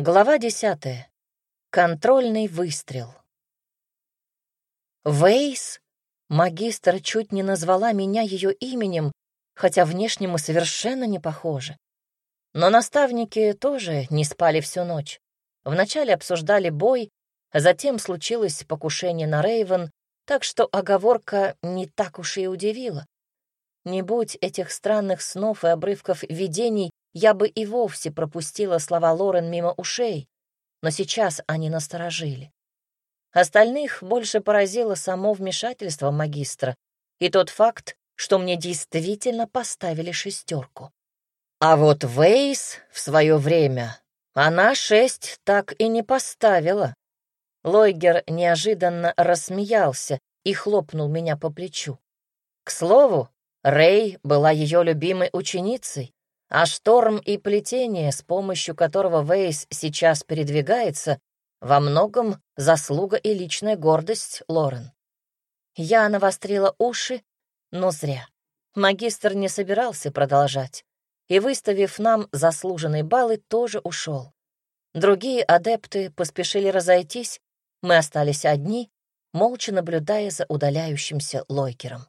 Глава десятая. Контрольный выстрел. Вейс? Магистр чуть не назвала меня ее именем, хотя внешне мы совершенно не похожи. Но наставники тоже не спали всю ночь. Вначале обсуждали бой, а затем случилось покушение на Рейвен, так что оговорка не так уж и удивила. Не будь этих странных снов и обрывков видений, я бы и вовсе пропустила слова Лорен мимо ушей, но сейчас они насторожили. Остальных больше поразило само вмешательство магистра и тот факт, что мне действительно поставили шестерку. А вот Вейс в свое время она шесть так и не поставила. Лойгер неожиданно рассмеялся и хлопнул меня по плечу. К слову, Рэй была ее любимой ученицей, а шторм и плетение, с помощью которого Вейс сейчас передвигается, во многом заслуга и личная гордость Лорен. Я навострила уши, но зря. Магистр не собирался продолжать, и, выставив нам заслуженные баллы, тоже ушел. Другие адепты поспешили разойтись, мы остались одни, молча наблюдая за удаляющимся Лойкером.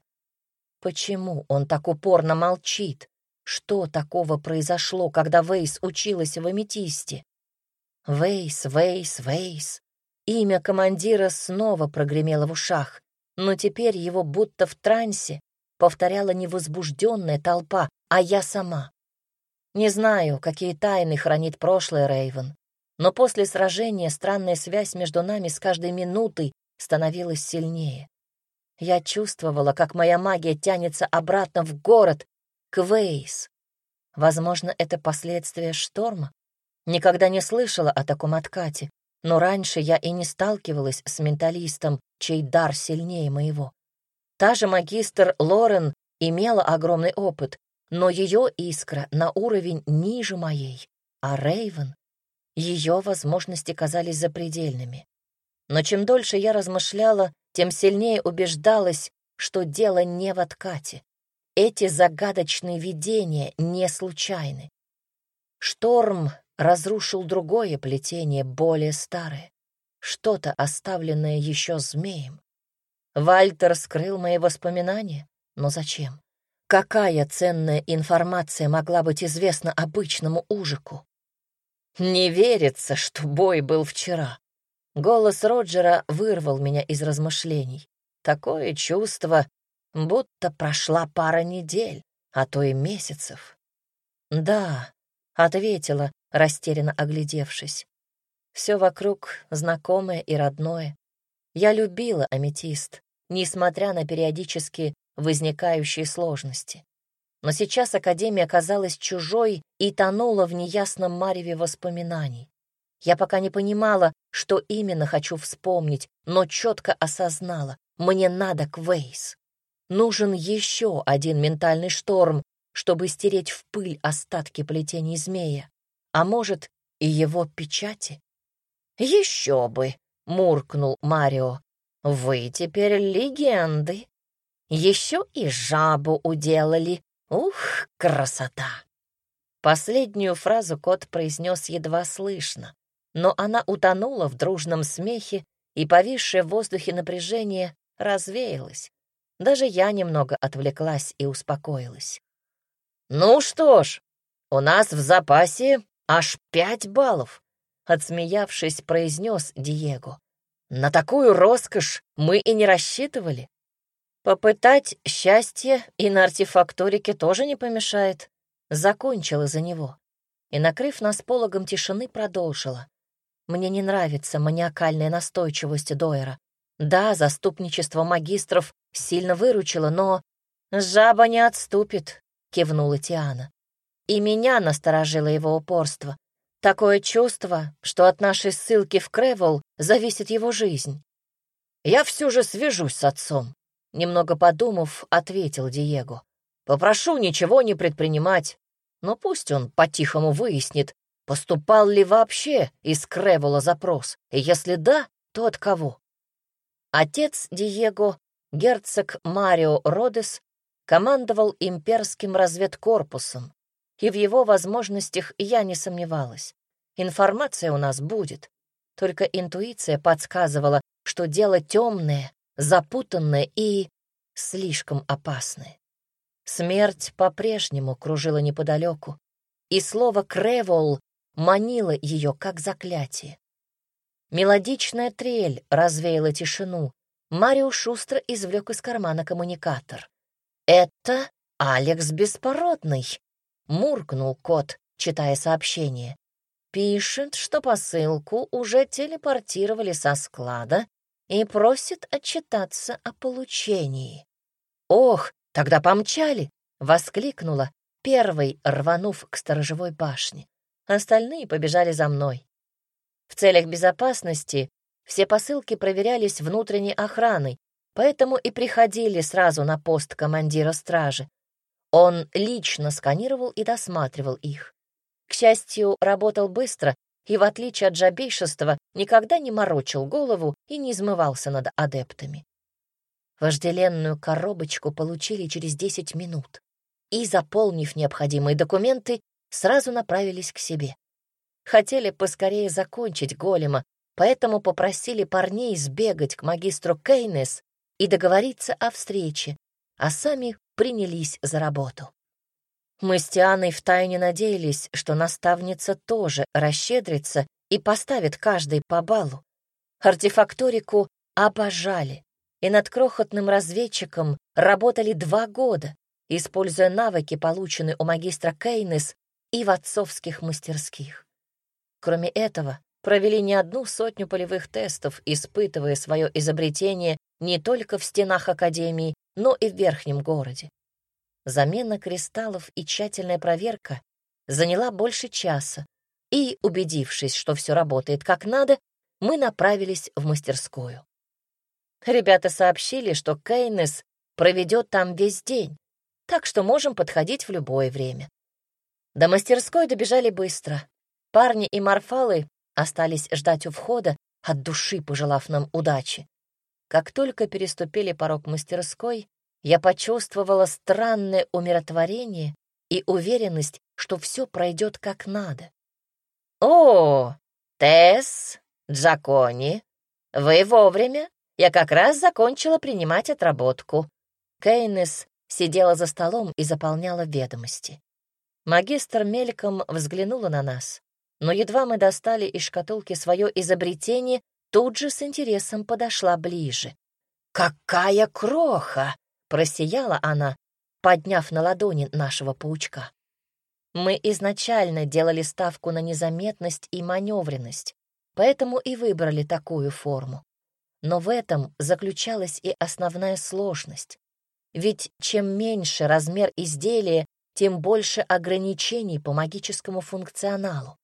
Почему он так упорно молчит? Что такого произошло, когда Вейс училась в аметисте? Вейс, Вейс, Вейс. Имя командира снова прогремело в ушах, но теперь его будто в трансе повторяла не возбужденная толпа, а я сама. Не знаю, какие тайны хранит прошлое Рейвен, но после сражения странная связь между нами с каждой минутой становилась сильнее. Я чувствовала, как моя магия тянется обратно в город, Квейс. Возможно, это последствия шторма. Никогда не слышала о таком откате, но раньше я и не сталкивалась с менталистом, чей дар сильнее моего. Та же магистр Лорен имела огромный опыт, но ее искра на уровень ниже моей, а Рейвен, ее возможности казались запредельными. Но чем дольше я размышляла, тем сильнее убеждалась, что дело не в откате. Эти загадочные видения не случайны. Шторм разрушил другое плетение, более старое, что-то, оставленное еще змеем. Вальтер скрыл мои воспоминания, но зачем? Какая ценная информация могла быть известна обычному ужику? Не верится, что бой был вчера. Голос Роджера вырвал меня из размышлений. Такое чувство, будто прошла пара недель, а то и месяцев. «Да», — ответила, растерянно оглядевшись. Все вокруг знакомое и родное. Я любила аметист, несмотря на периодически возникающие сложности. Но сейчас Академия казалась чужой и тонула в неясном мареве воспоминаний. Я пока не понимала, что именно хочу вспомнить, но четко осознала — мне надо к Вейс. Нужен еще один ментальный шторм, чтобы стереть в пыль остатки плетений змея, а может, и его печати. «Еще бы!» — муркнул Марио. «Вы теперь легенды. Еще и жабу уделали. Ух, красота!» Последнюю фразу кот произнес едва слышно, но она утонула в дружном смехе, и повисшее в воздухе напряжение развеялось. Даже я немного отвлеклась и успокоилась. «Ну что ж, у нас в запасе аж пять баллов», — отсмеявшись, произнес Диего. «На такую роскошь мы и не рассчитывали. Попытать счастье и на артефакторике тоже не помешает». Закончила за него и, накрыв нас пологом тишины, продолжила. «Мне не нравится маниакальная настойчивость Дойера. Да, заступничество магистров сильно выручило, но... «Жаба не отступит», — кивнула Тиана. И меня насторожило его упорство. Такое чувство, что от нашей ссылки в Кревел зависит его жизнь. «Я все же свяжусь с отцом», — немного подумав, ответил Диего. «Попрошу ничего не предпринимать, но пусть он по-тихому выяснит, поступал ли вообще из Кревела запрос, и если да, то от кого. Отец Диего, герцог Марио Родес, командовал имперским разведкорпусом, и в его возможностях я не сомневалась. информация у нас будет. Только интуиция подсказывала, что дело темное, запутанное и слишком опасное. Смерть по-прежнему кружила неподалеку, и слово «кревол» манило ее, как заклятие. Мелодичная трель развеяла тишину. Марио шустро извлек из кармана коммуникатор. «Это Алекс Беспородный», — муркнул кот, читая сообщение. Пишет, что посылку уже телепортировали со склада и просит отчитаться о получении. «Ох, тогда помчали!» — воскликнула, первой рванув к сторожевой башне. Остальные побежали за мной. В целях безопасности все посылки проверялись внутренней охраной, поэтому и приходили сразу на пост командира стражи. Он лично сканировал и досматривал их. К счастью, работал быстро и, в отличие от жабейшества, никогда не морочил голову и не измывался над адептами. Вожделенную коробочку получили через 10 минут и, заполнив необходимые документы, сразу направились к себе. Хотели поскорее закончить голема, поэтому попросили парней сбегать к магистру Кейнес и договориться о встрече, а сами принялись за работу. Мы с Тианой втайне надеялись, что наставница тоже расщедрится и поставит каждый по балу. Артефакторику обожали, и над крохотным разведчиком работали два года, используя навыки, полученные у магистра Кейнес и в отцовских мастерских. Кроме этого, провели не одну сотню полевых тестов, испытывая свое изобретение не только в стенах Академии, но и в верхнем городе. Замена кристаллов и тщательная проверка заняла больше часа, и, убедившись, что все работает как надо, мы направились в мастерскую. Ребята сообщили, что Кейнес проведет там весь день, так что можем подходить в любое время. До мастерской добежали быстро. Парни и морфалы остались ждать у входа, от души пожелав нам удачи. Как только переступили порог мастерской, я почувствовала странное умиротворение и уверенность, что все пройдет как надо. «О, Тесс, Джакони, вы вовремя? Я как раз закончила принимать отработку». Кейнес сидела за столом и заполняла ведомости. Магистр мельком взглянула на нас, но едва мы достали из шкатулки свое изобретение, тут же с интересом подошла ближе. «Какая кроха!» Просияла она, подняв на ладони нашего паучка. Мы изначально делали ставку на незаметность и маневренность, поэтому и выбрали такую форму. Но в этом заключалась и основная сложность. Ведь чем меньше размер изделия, тем больше ограничений по магическому функционалу.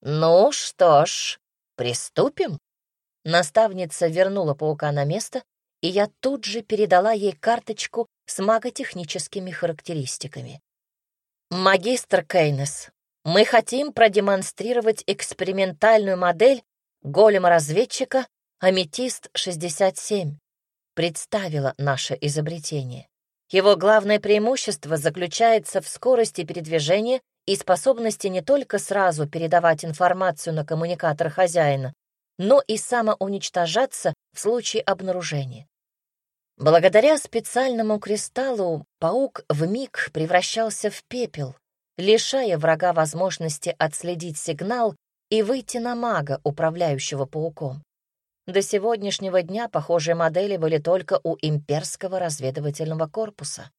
«Ну что ж, приступим?» Наставница вернула паука на место и я тут же передала ей карточку с маготехническими характеристиками. «Магистр Кейнес, мы хотим продемонстрировать экспериментальную модель голема-разведчика «Аметист-67», представила наше изобретение. Его главное преимущество заключается в скорости передвижения и способности не только сразу передавать информацию на коммуникатор хозяина, но и самоуничтожаться в случае обнаружения. Благодаря специальному кристаллу паук вмиг превращался в пепел, лишая врага возможности отследить сигнал и выйти на мага, управляющего пауком. До сегодняшнего дня похожие модели были только у имперского разведывательного корпуса.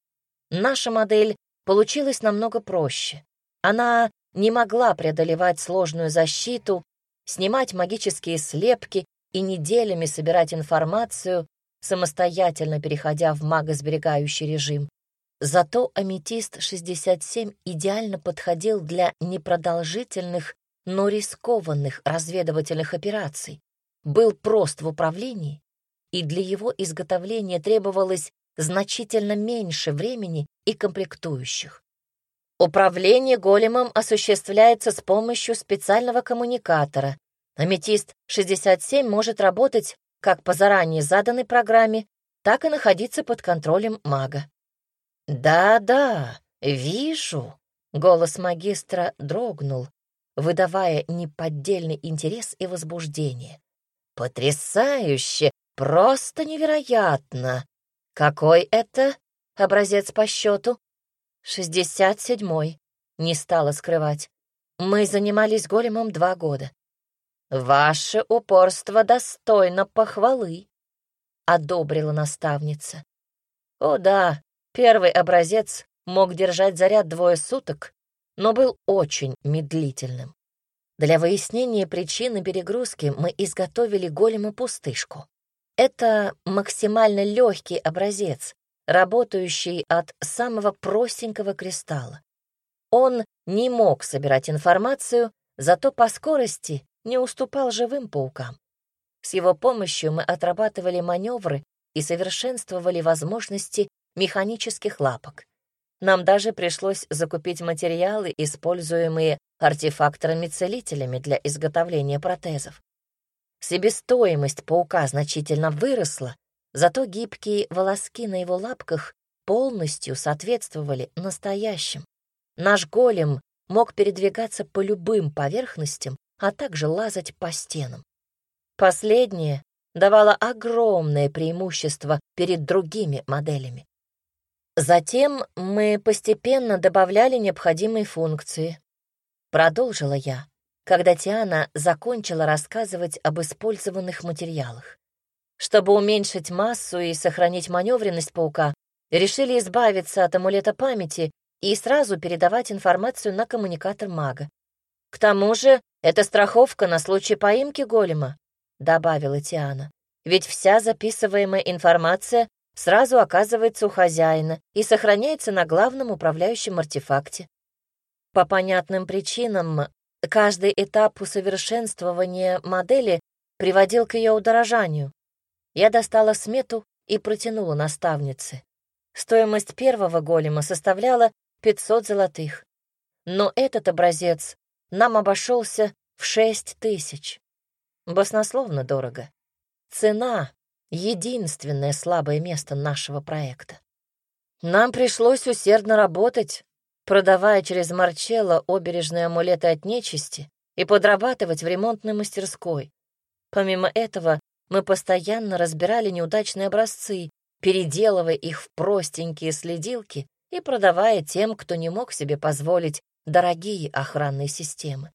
Наша модель получилась намного проще. Она не могла преодолевать сложную защиту снимать магические слепки и неделями собирать информацию, самостоятельно переходя в магосберегающий режим. Зато Аметист-67 идеально подходил для непродолжительных, но рискованных разведывательных операций, был прост в управлении, и для его изготовления требовалось значительно меньше времени и комплектующих. Управление големом осуществляется с помощью специального коммуникатора. Аметист-67 может работать как по заранее заданной программе, так и находиться под контролем мага. «Да-да, вижу», — голос магистра дрогнул. выдавая неподдельный интерес и возбуждение. «Потрясающе! Просто невероятно! Какой это образец по счету?» «Шестьдесят седьмой», — не стала скрывать. «Мы занимались големом два года». «Ваше упорство достойно похвалы», — одобрила наставница. «О да, первый образец мог держать заряд двое суток, но был очень медлительным. Для выяснения причины перегрузки мы изготовили голему пустышку. Это максимально легкий образец, работающий от самого простенького кристалла. Он не мог собирать информацию, зато по скорости не уступал живым паукам. С его помощью мы отрабатывали маневры и совершенствовали возможности механических лапок. Нам даже пришлось закупить материалы, используемые артефакторами-целителями для изготовления протезов. Себестоимость паука значительно выросла, зато гибкие волоски на его лапках полностью соответствовали настоящим. Наш голем мог передвигаться по любым поверхностям, а также лазать по стенам. Последнее давало огромное преимущество перед другими моделями. Затем мы постепенно добавляли необходимые функции. Продолжила я, когда Тиана закончила рассказывать об использованных материалах. Чтобы уменьшить массу и сохранить маневренность паука, решили избавиться от амулета памяти и сразу передавать информацию на коммуникатор мага. К тому же это страховка на случай поимки голема, добавила Тиана. Ведь вся записываемая информация сразу оказывается у хозяина и сохраняется на главном управляющем артефакте. По понятным причинам, каждый этап усовершенствования модели приводил к ее удорожанию. Я достала смету и протянула наставнице. Стоимость первого голема составляла 500 золотых. Но этот образец нам обошелся в 6 тысяч. Баснословно дорого. Цена единственное слабое место нашего проекта. Нам пришлось усердно работать, продавая через Марчелло обережные амулеты от нечисти и подрабатывать в ремонтной мастерской. Помимо этого, мы постоянно разбирали неудачные образцы, переделывая их в простенькие следилки и продавая тем, кто не мог себе позволить дорогие охранные системы.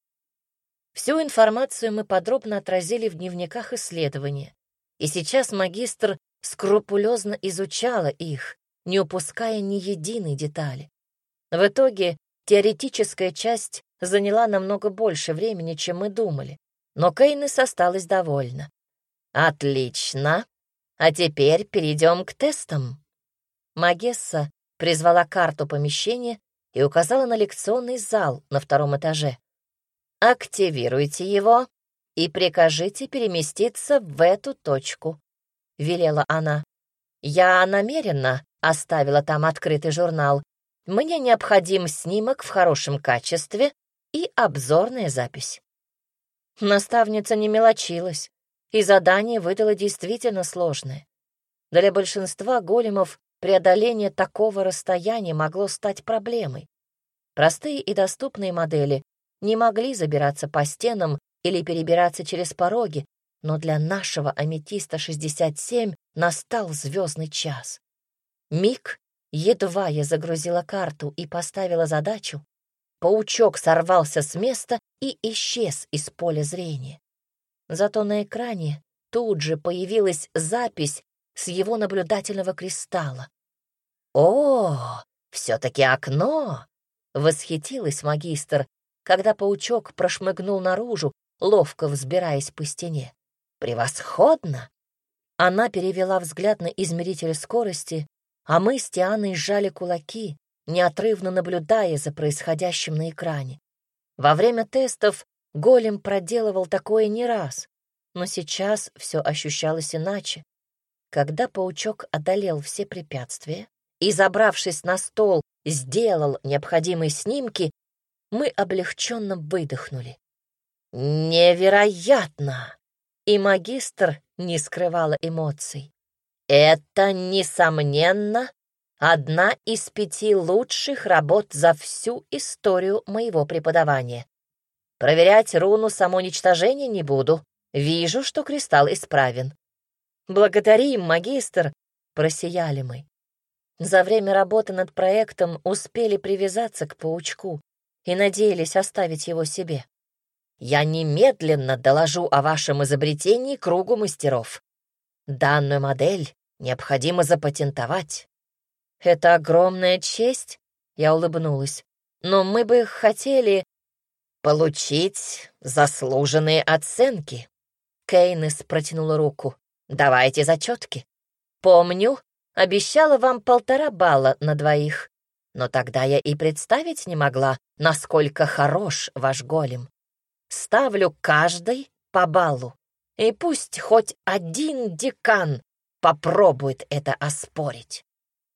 Всю информацию мы подробно отразили в дневниках исследования, и сейчас магистр скрупулезно изучала их, не упуская ни единой детали. В итоге теоретическая часть заняла намного больше времени, чем мы думали, но Кейнес осталась довольна. «Отлично. А теперь перейдем к тестам». Магесса призвала карту помещения и указала на лекционный зал на втором этаже. «Активируйте его и прикажите переместиться в эту точку», — велела она. «Я намеренно оставила там открытый журнал. Мне необходим снимок в хорошем качестве и обзорная запись». Наставница не мелочилась, и задание выдало действительно сложное. Для большинства големов преодоление такого расстояния могло стать проблемой. Простые и доступные модели не могли забираться по стенам или перебираться через пороги, но для нашего аметиста-67 настал звездный час. Миг, едва я загрузила карту и поставила задачу, паучок сорвался с места и исчез из поля зрения. Зато на экране тут же появилась запись с его наблюдательного кристалла. «О, все-таки окно!» — восхитилась магистр, когда паучок прошмыгнул наружу, ловко взбираясь по стене. «Превосходно!» Она перевела взгляд на измеритель скорости, а мы с Тианой сжали кулаки, неотрывно наблюдая за происходящим на экране. Во время тестов голем проделывал такое не раз, но сейчас все ощущалось иначе. Когда паучок одолел все препятствия и, забравшись на стол, сделал необходимые снимки, мы облегченно выдохнули. «Невероятно!» И магистр не скрывала эмоций. «Это, несомненно, одна из пяти лучших работ за всю историю моего преподавания. Проверять руну самоуничтожения не буду. Вижу, что кристалл исправен. Благодарим, магистр, просияли мы. За время работы над проектом успели привязаться к паучку и надеялись оставить его себе. Я немедленно доложу о вашем изобретении кругу мастеров. Данную модель необходимо запатентовать. Это огромная честь, я улыбнулась. Но мы бы хотели получить заслуженные оценки. Кейнес протянула руку. Давайте зачетки. Помню, обещала вам полтора балла на двоих. Но тогда я и представить не могла, насколько хорош ваш голем. Ставлю каждой по баллу. И пусть хоть один декан попробует это оспорить.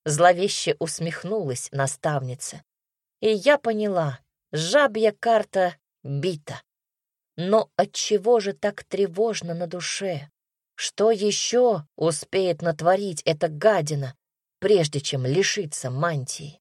Зловеще усмехнулась наставница. И я поняла, жабья карта бита. Но отчего же так тревожно на душе? Что еще успеет натворить эта гадина, прежде чем лишиться мантии?